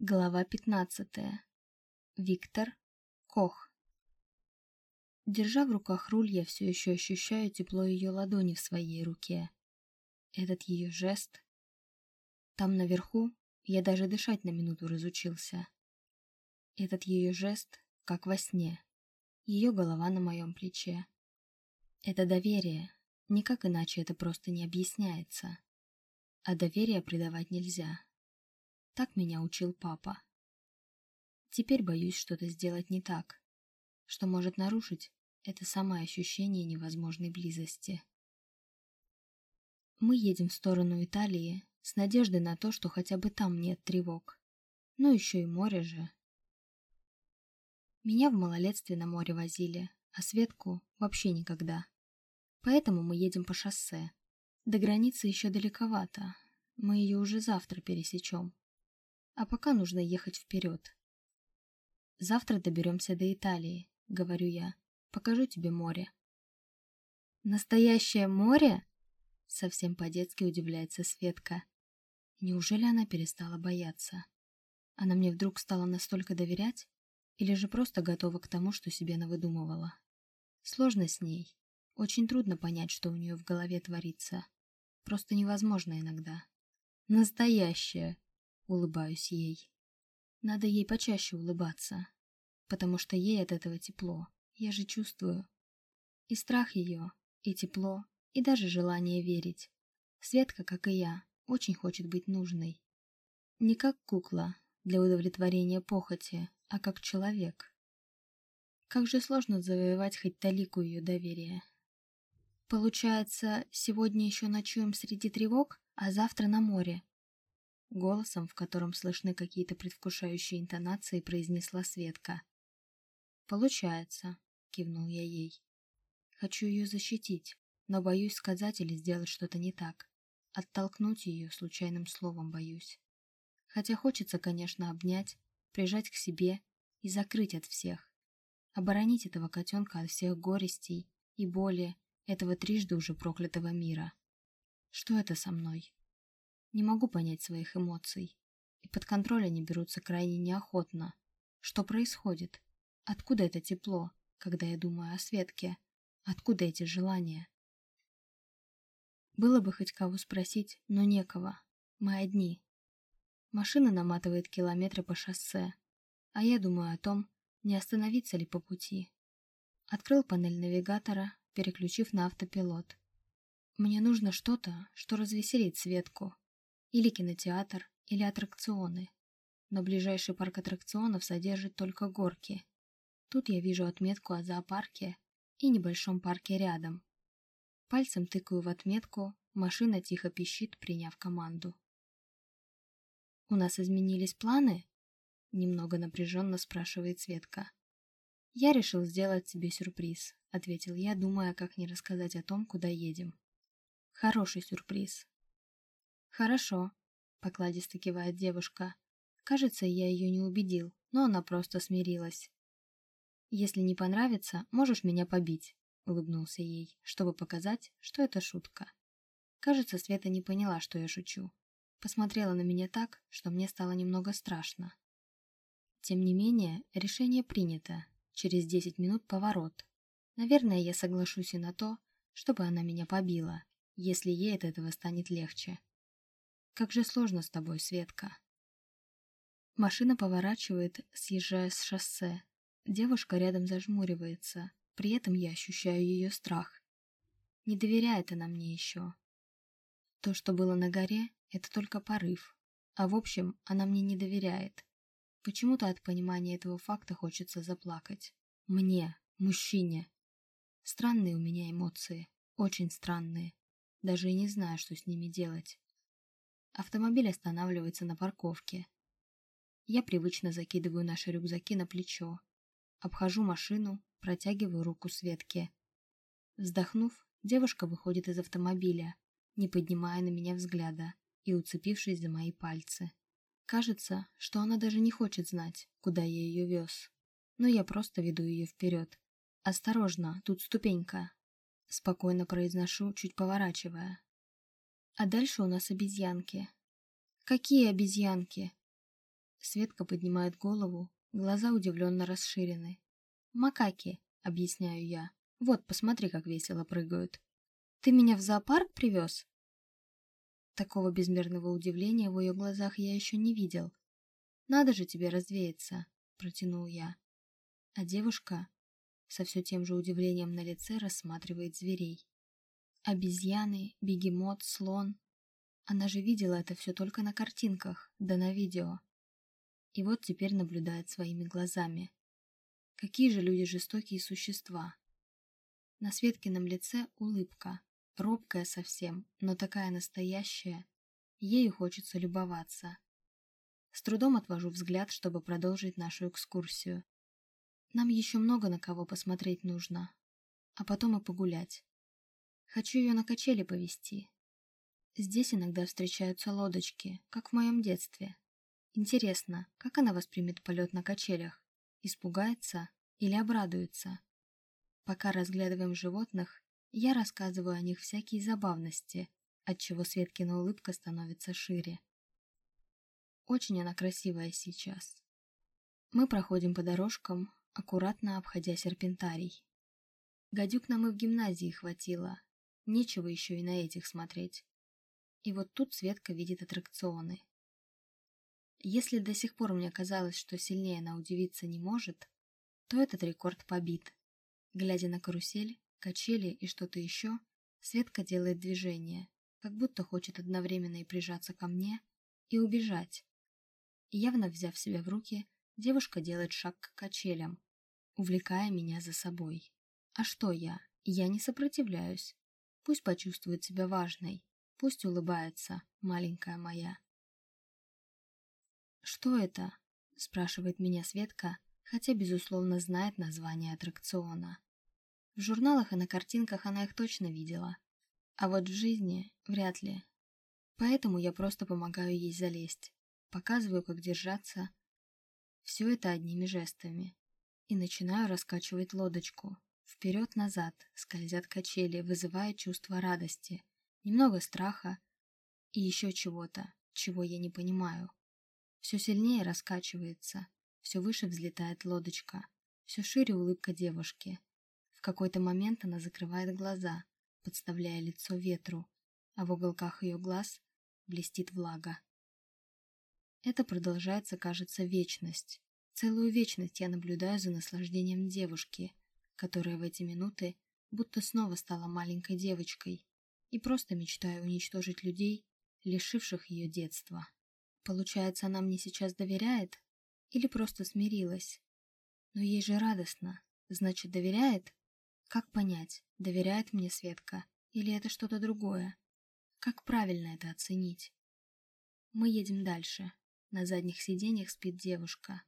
Глава 15. Виктор Кох. Держа в руках руль, я все еще ощущаю тепло ее ладони в своей руке. Этот ее жест. Там наверху я даже дышать на минуту разучился. Этот ее жест, как во сне. Ее голова на моем плече. Это доверие. Никак иначе это просто не объясняется. А доверие предавать нельзя. Так меня учил папа. Теперь боюсь что-то сделать не так, что может нарушить это самое ощущение невозможной близости. Мы едем в сторону Италии с надеждой на то, что хотя бы там нет тревог. Ну еще и море же. Меня в малолетстве на море возили, а Светку вообще никогда. Поэтому мы едем по шоссе. До границы еще далековато, мы ее уже завтра пересечем. А пока нужно ехать вперед. Завтра доберемся до Италии, говорю я. Покажу тебе море. Настоящее море? Совсем по-детски удивляется Светка. Неужели она перестала бояться? Она мне вдруг стала настолько доверять? Или же просто готова к тому, что себе навыдумывала? Сложно с ней. Очень трудно понять, что у нее в голове творится. Просто невозможно иногда. Настоящее, Улыбаюсь ей. Надо ей почаще улыбаться, потому что ей от этого тепло. Я же чувствую. И страх ее, и тепло, и даже желание верить. Светка, как и я, очень хочет быть нужной. Не как кукла для удовлетворения похоти, а как человек. Как же сложно завоевать хоть талику ее доверия. Получается, сегодня еще ночуем среди тревог, а завтра на море, Голосом, в котором слышны какие-то предвкушающие интонации, произнесла Светка. «Получается», — кивнул я ей. «Хочу ее защитить, но боюсь сказать или сделать что-то не так. Оттолкнуть ее случайным словом боюсь. Хотя хочется, конечно, обнять, прижать к себе и закрыть от всех. Оборонить этого котенка от всех горестей и боли этого трижды уже проклятого мира. Что это со мной?» Не могу понять своих эмоций. И под контроль они берутся крайне неохотно. Что происходит? Откуда это тепло, когда я думаю о Светке? Откуда эти желания? Было бы хоть кого спросить, но некого. Мы одни. Машина наматывает километры по шоссе, а я думаю о том, не остановиться ли по пути. Открыл панель навигатора, переключив на автопилот. Мне нужно что-то, что развеселит Светку, или кинотеатр, или аттракционы. Но ближайший парк аттракционов содержит только горки. Тут я вижу отметку о зоопарке и небольшом парке рядом. Пальцем тыкаю в отметку, машина тихо пищит, приняв команду. «У нас изменились планы?» Немного напряженно спрашивает Светка. «Я решил сделать тебе сюрприз», — ответил я, думая, как не рассказать о том, куда едем. «Хороший сюрприз, «Хорошо», — покладисто кивает девушка. Кажется, я ее не убедил, но она просто смирилась. «Если не понравится, можешь меня побить», — улыбнулся ей, чтобы показать, что это шутка. Кажется, Света не поняла, что я шучу. Посмотрела на меня так, что мне стало немного страшно. Тем не менее, решение принято. Через десять минут поворот. Наверное, я соглашусь и на то, чтобы она меня побила, если ей от этого станет легче. Как же сложно с тобой, Светка. Машина поворачивает, съезжая с шоссе. Девушка рядом зажмуривается, при этом я ощущаю ее страх. Не доверяет она мне еще. То, что было на горе, это только порыв. А в общем, она мне не доверяет. Почему-то от понимания этого факта хочется заплакать. Мне, мужчине. Странные у меня эмоции, очень странные. Даже и не знаю, что с ними делать. Автомобиль останавливается на парковке. Я привычно закидываю наши рюкзаки на плечо. Обхожу машину, протягиваю руку Светке. Вздохнув, девушка выходит из автомобиля, не поднимая на меня взгляда и уцепившись за мои пальцы. Кажется, что она даже не хочет знать, куда я ее вез. Но я просто веду ее вперед. «Осторожно, тут ступенька», — спокойно произношу, чуть поворачивая. А дальше у нас обезьянки. Какие обезьянки? Светка поднимает голову, глаза удивленно расширены. «Макаки», — объясняю я. «Вот, посмотри, как весело прыгают». «Ты меня в зоопарк привез?» Такого безмерного удивления в ее глазах я еще не видел. «Надо же тебе развеяться», — протянул я. А девушка со все тем же удивлением на лице рассматривает зверей. Обезьяны, бегемот, слон. Она же видела это все только на картинках, да на видео. И вот теперь наблюдает своими глазами. Какие же люди жестокие существа. На Светкином лице улыбка, робкая совсем, но такая настоящая. Ею хочется любоваться. С трудом отвожу взгляд, чтобы продолжить нашу экскурсию. Нам еще много на кого посмотреть нужно, а потом и погулять. Хочу ее на качели повести. Здесь иногда встречаются лодочки, как в моем детстве. Интересно, как она воспримет полет на качелях? Испугается или обрадуется? Пока разглядываем животных, я рассказываю о них всякие забавности, отчего Светкина улыбка становится шире. Очень она красивая сейчас. Мы проходим по дорожкам, аккуратно обходя серпентарий. Гадюк нам и в гимназии хватило. Нечего еще и на этих смотреть. И вот тут Светка видит аттракционы. Если до сих пор мне казалось, что сильнее она удивиться не может, то этот рекорд побит. Глядя на карусель, качели и что-то еще, Светка делает движение, как будто хочет одновременно и прижаться ко мне, и убежать. Явно взяв себя в руки, девушка делает шаг к качелям, увлекая меня за собой. А что я? Я не сопротивляюсь. Пусть почувствует себя важной, пусть улыбается, маленькая моя. «Что это?» – спрашивает меня Светка, хотя, безусловно, знает название аттракциона. В журналах и на картинках она их точно видела, а вот в жизни вряд ли. Поэтому я просто помогаю ей залезть, показываю, как держаться. Все это одними жестами. И начинаю раскачивать лодочку. Вперед-назад скользят качели, вызывая чувство радости, немного страха и еще чего-то, чего я не понимаю. Все сильнее раскачивается, все выше взлетает лодочка, все шире улыбка девушки. В какой-то момент она закрывает глаза, подставляя лицо ветру, а в уголках ее глаз блестит влага. Это продолжается, кажется, вечность. Целую вечность я наблюдаю за наслаждением девушки, которая в эти минуты будто снова стала маленькой девочкой и просто мечтаю уничтожить людей, лишивших ее детства. Получается, она мне сейчас доверяет или просто смирилась? Но ей же радостно, значит, доверяет? Как понять, доверяет мне Светка или это что-то другое? Как правильно это оценить? Мы едем дальше. На задних сиденьях спит девушка.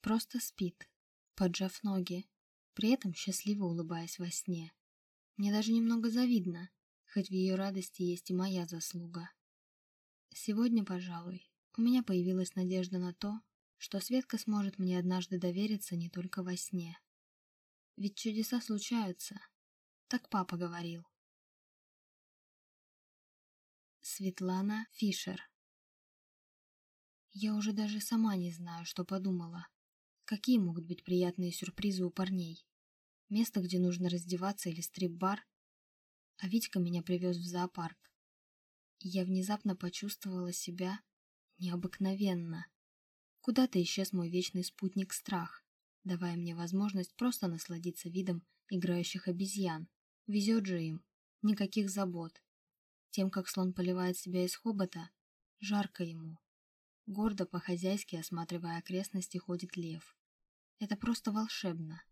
Просто спит, поджав ноги, при этом счастливо улыбаясь во сне. Мне даже немного завидно, хоть в ее радости есть и моя заслуга. Сегодня, пожалуй, у меня появилась надежда на то, что Светка сможет мне однажды довериться не только во сне. Ведь чудеса случаются, так папа говорил. Светлана Фишер я уже даже сама не знаю, что подумала. Какие могут быть приятные сюрпризы у парней? Место, где нужно раздеваться или стрип-бар? А Витька меня привез в зоопарк. И я внезапно почувствовала себя необыкновенно. Куда-то исчез мой вечный спутник страх, давая мне возможность просто насладиться видом играющих обезьян. Везет же им. Никаких забот. Тем, как слон поливает себя из хобота, жарко ему. Гордо по-хозяйски осматривая окрестности ходит лев. Это просто волшебно.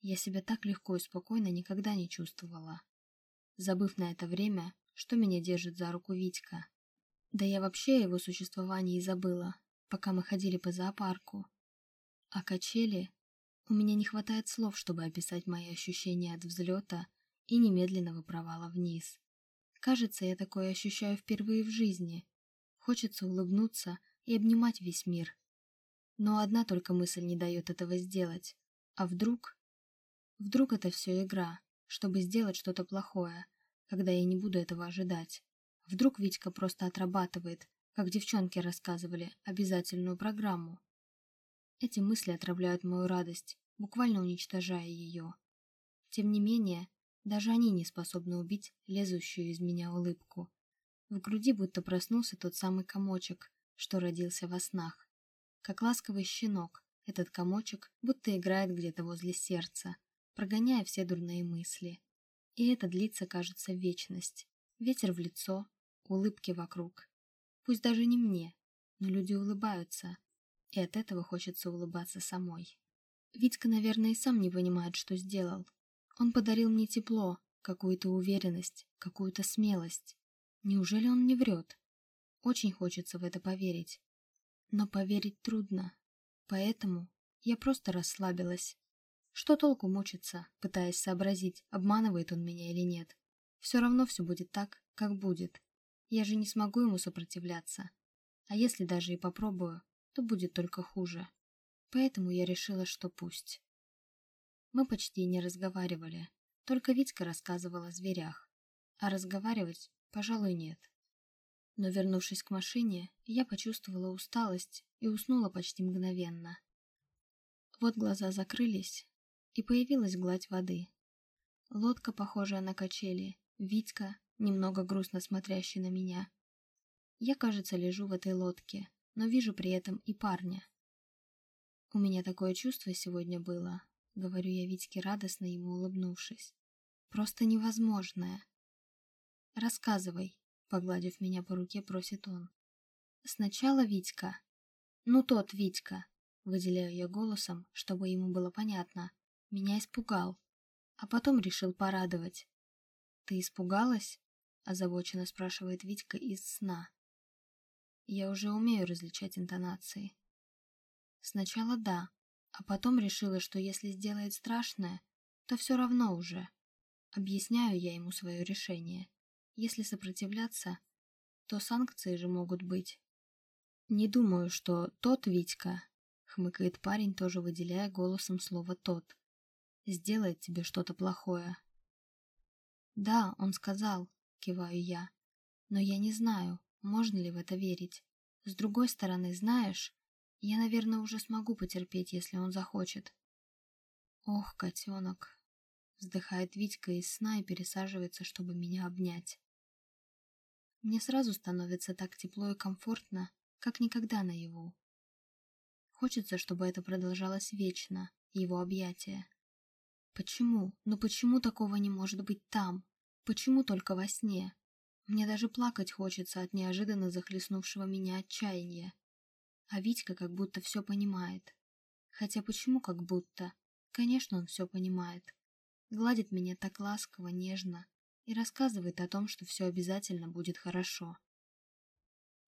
Я себя так легко и спокойно никогда не чувствовала. Забыв на это время, что меня держит за руку Витька. Да я вообще о его существовании забыла, пока мы ходили по зоопарку. А качели... У меня не хватает слов, чтобы описать мои ощущения от взлета и немедленного провала вниз. Кажется, я такое ощущаю впервые в жизни. Хочется улыбнуться, и обнимать весь мир. Но одна только мысль не дает этого сделать. А вдруг? Вдруг это все игра, чтобы сделать что-то плохое, когда я не буду этого ожидать. Вдруг Витька просто отрабатывает, как девчонки рассказывали, обязательную программу. Эти мысли отравляют мою радость, буквально уничтожая ее. Тем не менее, даже они не способны убить лезущую из меня улыбку. В груди будто проснулся тот самый комочек, что родился во снах. Как ласковый щенок, этот комочек будто играет где-то возле сердца, прогоняя все дурные мысли. И это длится, кажется, вечность. Ветер в лицо, улыбки вокруг. Пусть даже не мне, но люди улыбаются, и от этого хочется улыбаться самой. Витька, наверное, и сам не понимает, что сделал. Он подарил мне тепло, какую-то уверенность, какую-то смелость. Неужели он не врет? Очень хочется в это поверить. Но поверить трудно. Поэтому я просто расслабилась. Что толку мучиться, пытаясь сообразить, обманывает он меня или нет? Все равно все будет так, как будет. Я же не смогу ему сопротивляться. А если даже и попробую, то будет только хуже. Поэтому я решила, что пусть. Мы почти не разговаривали, только Витька рассказывала о зверях. А разговаривать, пожалуй, нет. Но вернувшись к машине, я почувствовала усталость и уснула почти мгновенно. Вот глаза закрылись, и появилась гладь воды. Лодка, похожая на качели, Витька, немного грустно смотрящий на меня. Я, кажется, лежу в этой лодке, но вижу при этом и парня. У меня такое чувство сегодня было, говорю я Витьке радостно ему улыбнувшись. Просто невозможное. Рассказывай, погладив меня по руке, просит он. Сначала Витька. Ну тот Витька, выделяю я голосом, чтобы ему было понятно. Меня испугал, а потом решил порадовать. Ты испугалась? озабоченно спрашивает Витька из сна. Я уже умею различать интонации. Сначала да, а потом решила, что если сделает страшное, то все равно уже. Объясняю я ему свое решение. Если сопротивляться, то санкции же могут быть. Не думаю, что тот Витька, хмыкает парень, тоже выделяя голосом слово «тот», сделает тебе что-то плохое. Да, он сказал, киваю я. Но я не знаю, можно ли в это верить. С другой стороны, знаешь, я, наверное, уже смогу потерпеть, если он захочет. Ох, котенок. Вздыхает Витька из сна и пересаживается, чтобы меня обнять. Мне сразу становится так тепло и комфортно, как никогда наяву. Хочется, чтобы это продолжалось вечно, его объятия. Почему? Ну почему такого не может быть там? Почему только во сне? Мне даже плакать хочется от неожиданно захлестнувшего меня отчаяния. А Витька как будто все понимает. Хотя почему как будто? Конечно, он все понимает. Гладит меня так ласково, нежно и рассказывает о том, что все обязательно будет хорошо.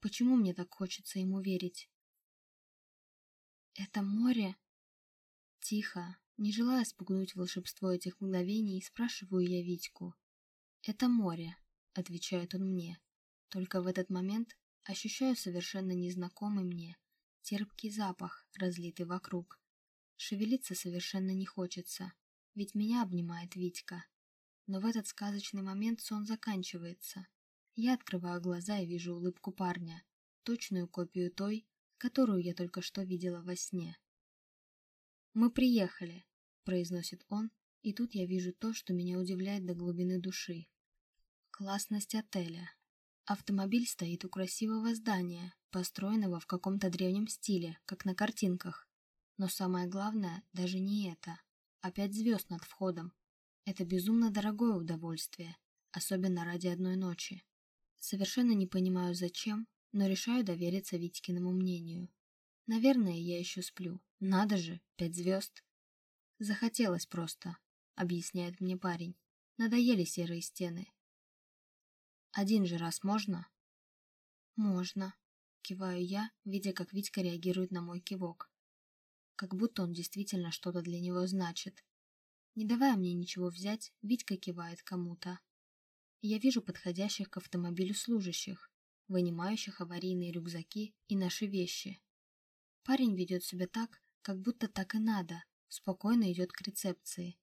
Почему мне так хочется ему верить? Это море? Тихо, не желая спугнуть волшебство этих мгновений, спрашиваю я Витьку. «Это море», — отвечает он мне. Только в этот момент ощущаю совершенно незнакомый мне, терпкий запах, разлитый вокруг. Шевелиться совершенно не хочется, ведь меня обнимает Витька. Но в этот сказочный момент сон заканчивается. Я открываю глаза и вижу улыбку парня, точную копию той, которую я только что видела во сне. «Мы приехали», — произносит он, и тут я вижу то, что меня удивляет до глубины души. Классность отеля. Автомобиль стоит у красивого здания, построенного в каком-то древнем стиле, как на картинках. Но самое главное даже не это, а пять звезд над входом. Это безумно дорогое удовольствие, особенно ради одной ночи. Совершенно не понимаю зачем, но решаю довериться Витькиному мнению. Наверное, я еще сплю. Надо же, пять звезд. Захотелось просто, объясняет мне парень. Надоели серые стены, один же раз можно? Можно. Киваю я, видя, как Витька реагирует на мой кивок. Как будто он действительно что-то для него значит. Не давая мне ничего взять, Витька кивает кому-то. Я вижу подходящих к автомобилю служащих, вынимающих аварийные рюкзаки и наши вещи. Парень ведет себя так, как будто так и надо, спокойно идет к рецепции.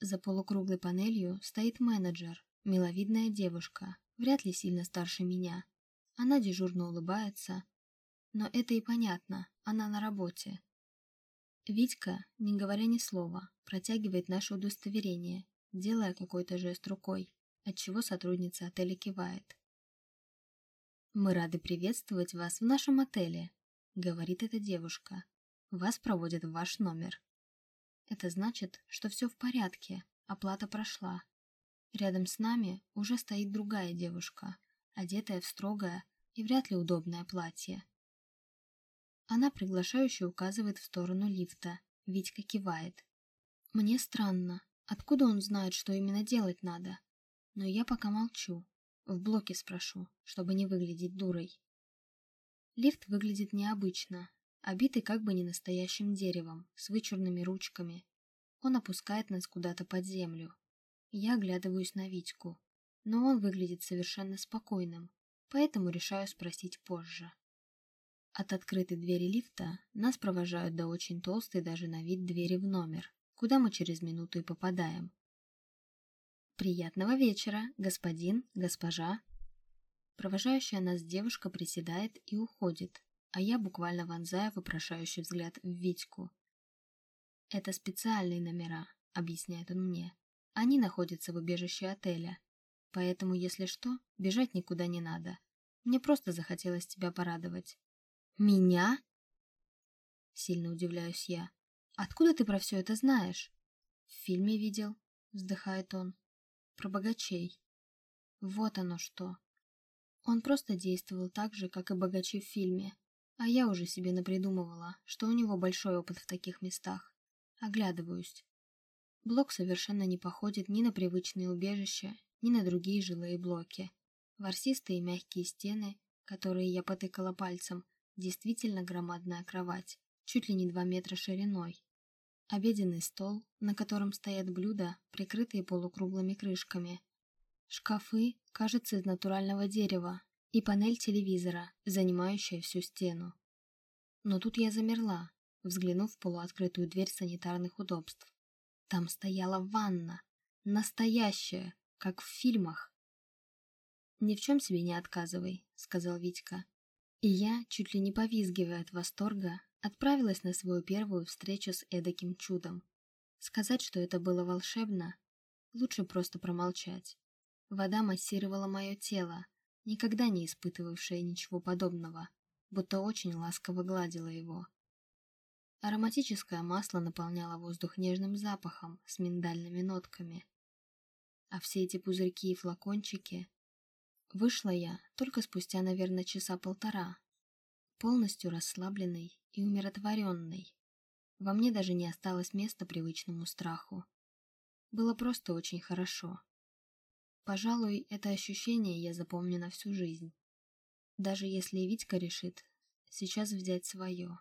За полукруглой панелью стоит менеджер, миловидная девушка, вряд ли сильно старше меня. Она дежурно улыбается, но это и понятно, она на работе. Витька, не говоря ни слова, протягивает наше удостоверение, делая какой-то жест рукой, отчего сотрудница отеля кивает. «Мы рады приветствовать вас в нашем отеле», — говорит эта девушка. «Вас проводят в ваш номер». Это значит, что все в порядке, оплата прошла. Рядом с нами уже стоит другая девушка, одетая в строгое и вряд ли удобное платье. Она приглашающе указывает в сторону лифта. Витька кивает. Мне странно, откуда он знает, что именно делать надо. Но я пока молчу. В блоке спрошу, чтобы не выглядеть дурой. Лифт выглядит необычно, обитый как бы не настоящим деревом, с вычурными ручками. Он опускает нас куда-то под землю. Я оглядываюсь на Витьку, но он выглядит совершенно спокойным, поэтому решаю спросить позже. От открытой двери лифта нас провожают до очень толстой даже на вид двери в номер, куда мы через минуту и попадаем. «Приятного вечера, господин, госпожа!» Провожающая нас девушка приседает и уходит, а я буквально вонзаю вопрошающий взгляд в Витьку. «Это специальные номера», — объясняет он мне. «Они находятся в убежище отеля, поэтому, если что, бежать никуда не надо. Мне просто захотелось тебя порадовать». «Меня?» Сильно удивляюсь я. «Откуда ты про все это знаешь?» «В фильме видел», — вздыхает он. «Про богачей». Вот оно что. Он просто действовал так же, как и богачи в фильме, а я уже себе напридумывала, что у него большой опыт в таких местах. Оглядываюсь. Блок совершенно не походит ни на привычные убежища, ни на другие жилые блоки. Ворсистые мягкие стены, которые я потыкала пальцем, Действительно громадная кровать, чуть ли не два метра шириной. Обеденный стол, на котором стоят блюда, прикрытые полукруглыми крышками. Шкафы, кажется, из натурального дерева, и панель телевизора, занимающая всю стену. Но тут я замерла, взглянув в полуоткрытую дверь санитарных удобств. Там стояла ванна, настоящая, как в фильмах. «Ни в чем себе не отказывай», — сказал Витька. И я, чуть ли не повизгивая от восторга, отправилась на свою первую встречу с эдаким чудом. Сказать, что это было волшебно, лучше просто промолчать. Вода массировала мое тело, никогда не испытывавшее ничего подобного, будто очень ласково гладила его. Ароматическое масло наполняло воздух нежным запахом с миндальными нотками. А все эти пузырьки и флакончики Вышла я только спустя, наверное, часа полтора, полностью расслабленной и умиротворенной. Во мне даже не осталось места привычному страху. Было просто очень хорошо. Пожалуй, это ощущение я запомню на всю жизнь. Даже если Витька решит сейчас взять свое.